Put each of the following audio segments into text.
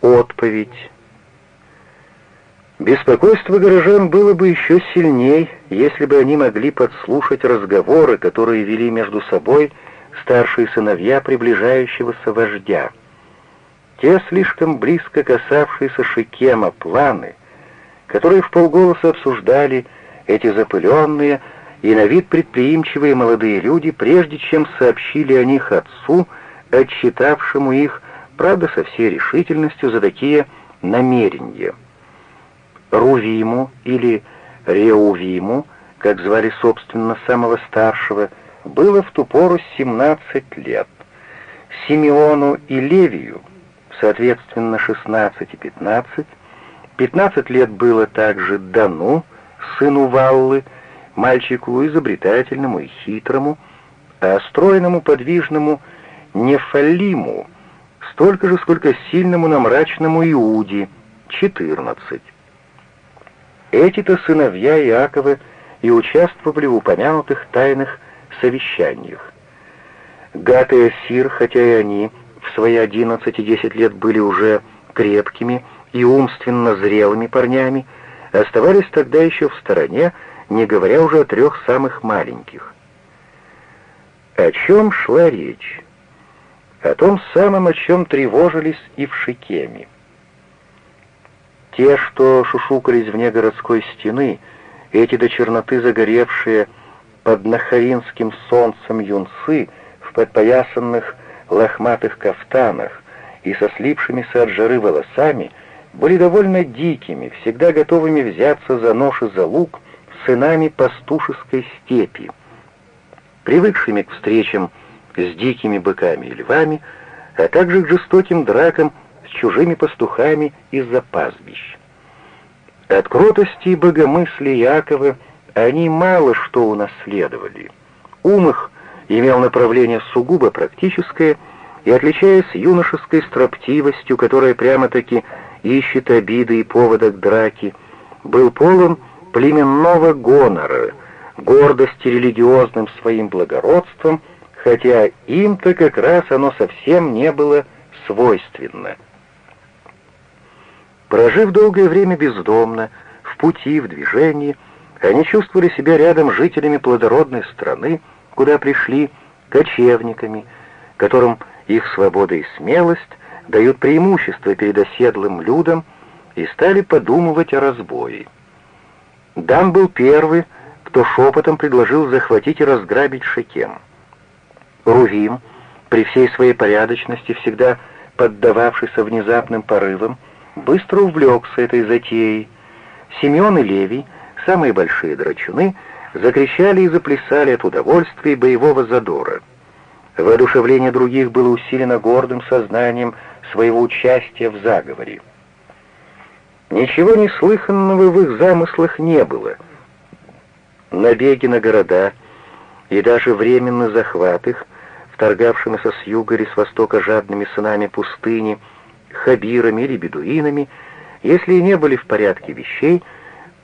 Отповедь. Беспокойство горожан было бы еще сильней, если бы они могли подслушать разговоры, которые вели между собой старшие сыновья приближающегося вождя. Те слишком близко касавшиеся Шикема планы, которые в полголоса обсуждали эти запыленные и на вид предприимчивые молодые люди, прежде чем сообщили о них отцу, отчитавшему их, правда, со всей решительностью за такие намерения. Рувиму или Реувиму, как звали, собственно, самого старшего, было в ту пору 17 лет. Симеону и Левию, соответственно, 16 и 15, 15 лет было также Дану, сыну Валлы, мальчику изобретательному и хитрому, а стройному, подвижному Нефалиму, столько же, сколько сильному, но мрачному Иуде, 14. Эти-то сыновья Иакова и участвовали в упомянутых тайных совещаниях. Гат и Асир, хотя и они в свои 11 и 10 лет были уже крепкими и умственно зрелыми парнями, оставались тогда еще в стороне, не говоря уже о трех самых маленьких. О чем шла речь? О том самом, о чем тревожились и в Шикеме. Те, что шушукались вне городской стены, эти до черноты загоревшие под нахаринским солнцем юнцы в подпоясанных лохматых кафтанах и со слипшимися от жары волосами, были довольно дикими, всегда готовыми взяться за нож и за лук сынами пастушеской степи, привыкшими к встречам с дикими быками и львами, а также к жестоким дракам с чужими пастухами из-за пастбищ. От кротости и богомыслия Якова они мало что унаследовали. Ум их имел направление сугубо практическое и, отличаясь юношеской строптивостью, которая прямо-таки ищет обиды и повода к драке, был полон племенного гонора, гордости религиозным своим благородством, хотя им-то как раз оно совсем не было свойственно. Прожив долгое время бездомно, в пути, в движении, они чувствовали себя рядом с жителями плодородной страны, куда пришли кочевниками, которым их свобода и смелость дают преимущество перед оседлым людом, и стали подумывать о разбое. Дан был первый, кто шепотом предложил захватить и разграбить Шекем. Рувим, при всей своей порядочности, всегда поддававшийся внезапным порывам, быстро увлекся этой затеей. Симеон и Левий, самые большие драчуны, закричали и заплясали от удовольствия и боевого задора. Воодушевление других было усилено гордым сознанием своего участия в заговоре. Ничего неслыханного в их замыслах не было. Набеги на города и даже временный захват их, вторгавшимися с юга или с востока жадными сынами пустыни, хабирами или бедуинами, если и не были в порядке вещей,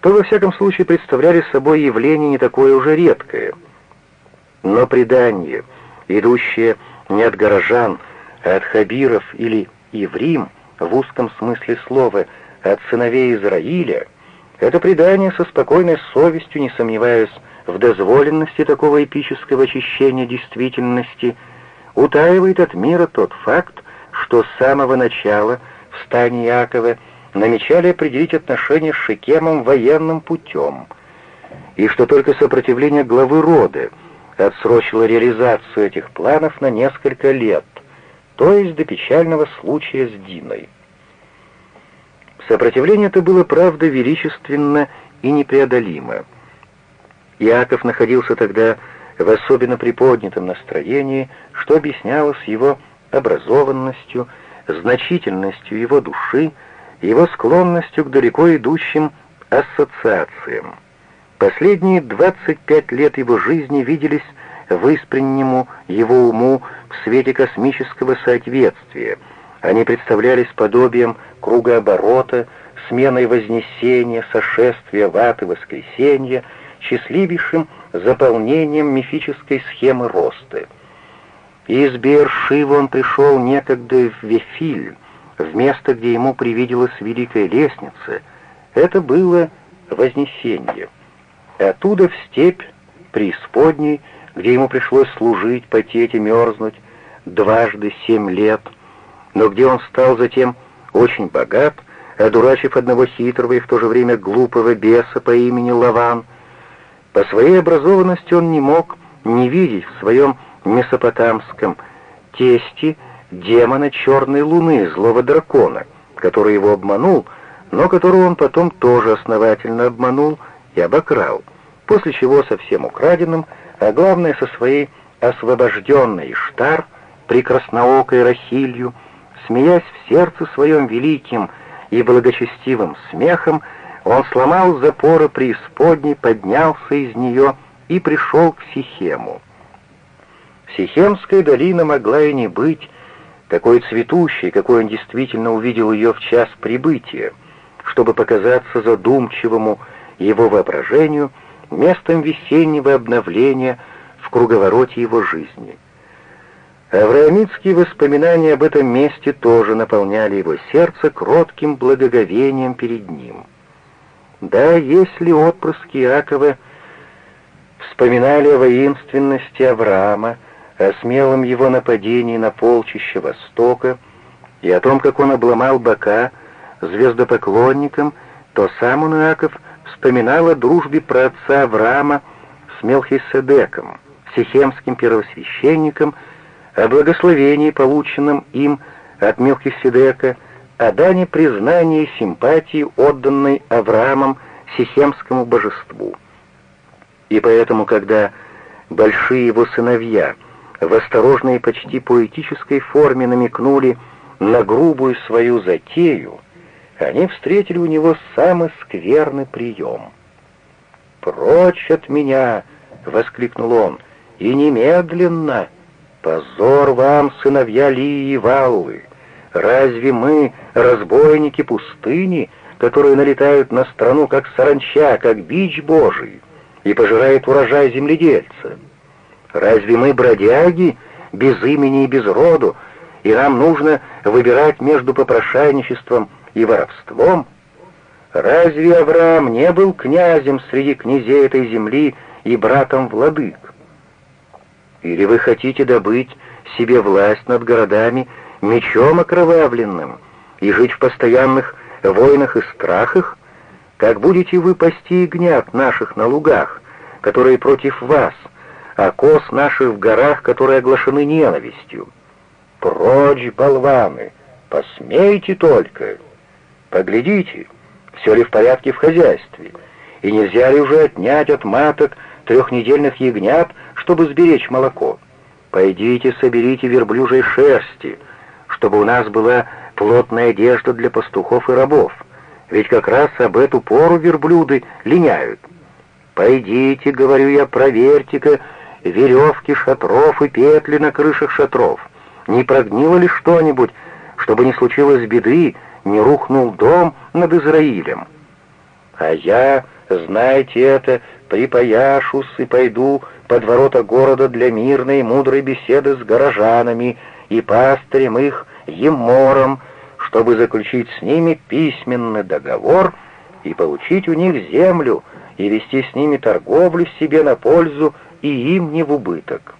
то во всяком случае представляли собой явление не такое уже редкое. Но предание, идущее не от горожан, а от хабиров или еврим, в узком смысле слова, от сыновей Израиля, это предание со спокойной совестью, не сомневаясь в дозволенности такого эпического очищения действительности, утаивает от мира тот факт, что с самого начала в стане Якова намечали определить отношения с Шекемом военным путем, и что только сопротивление главы рода отсрочило реализацию этих планов на несколько лет, то есть до печального случая с Диной. Сопротивление это было, правда, величественно и непреодолимо. Иаков находился тогда в особенно приподнятом настроении, что объяснялось его образованностью, значительностью его души, его склонностью к далеко идущим ассоциациям. Последние 25 лет его жизни виделись выспреннему его уму в свете космического соответствия. Они представлялись подобием кругооборота, сменой вознесения, сошествия в ад и воскресенья, счастливейшим заполнением мифической схемы роста. Из Бершивы он пришел некогда в Вефиль, в место, где ему привиделась великая лестница. Это было Вознесение. Оттуда в степь преисподней, где ему пришлось служить, потеть и мерзнуть дважды семь лет, но где он стал затем очень богат, одурачив одного хитрого и в то же время глупого беса по имени Лаван. По своей образованности он не мог не видеть в своем месопотамском тесте демона черной луны, злого дракона, который его обманул, но которого он потом тоже основательно обманул и обокрал, после чего совсем украденным, а главное со своей освобожденной Штар, прекрасноокой Рахилью, смеясь в сердце своем великим и благочестивым смехом, он сломал запоры преисподней, поднялся из нее и пришел к Сихему. Сихемская долина могла и не быть такой цветущей, какой он действительно увидел ее в час прибытия, чтобы показаться задумчивому его воображению местом весеннего обновления в круговороте его жизни. Авраамитские воспоминания об этом месте тоже наполняли его сердце кротким благоговением перед ним. Да, если отпрыски Иакова вспоминали о воинственности Авраама, о смелом его нападении на полчище Востока и о том, как он обломал бока звездопоклонникам, то сам он, Иаков, вспоминал о дружбе праотца Авраама с Мелхиседеком, сихемским первосвященником, о благословении, полученном им от Мелхиседека, о дане признания симпатии, отданной Авраамом сихемскому божеству. И поэтому, когда большие его сыновья в осторожной почти поэтической форме намекнули на грубую свою затею, они встретили у него самый скверный прием. «Прочь от меня!» — воскликнул он. «И немедленно! Позор вам, сыновья Лии и Валлы! Разве мы, разбойники пустыни, которые налетают на страну как саранча, как бич божий, и пожирают урожай земледельца?» Разве мы бродяги, без имени и без роду, и нам нужно выбирать между попрошайничеством и воровством? Разве Авраам не был князем среди князей этой земли и братом владык? Или вы хотите добыть себе власть над городами мечом окровавленным и жить в постоянных войнах и страхах? Как будете вы пасти ягнят наших на лугах, которые против вас — окос наших в горах, которые оглашены ненавистью. Прочь, болваны! Посмейте только! Поглядите, все ли в порядке в хозяйстве, и нельзя ли уже отнять от маток трехнедельных ягнят, чтобы сберечь молоко. Пойдите, соберите верблюжьей шерсти, чтобы у нас была плотная одежда для пастухов и рабов, ведь как раз об эту пору верблюды линяют. Пойдите, говорю я, проверьте-ка, веревки шатров и петли на крышах шатров? Не прогнило ли что-нибудь, чтобы не случилось беды, не рухнул дом над Израилем? А я, знаете это, припояшусь и пойду под ворота города для мирной и мудрой беседы с горожанами и пастырем их Емором, чтобы заключить с ними письменный договор и получить у них землю, и вести с ними торговлю себе на пользу и им не в убыток.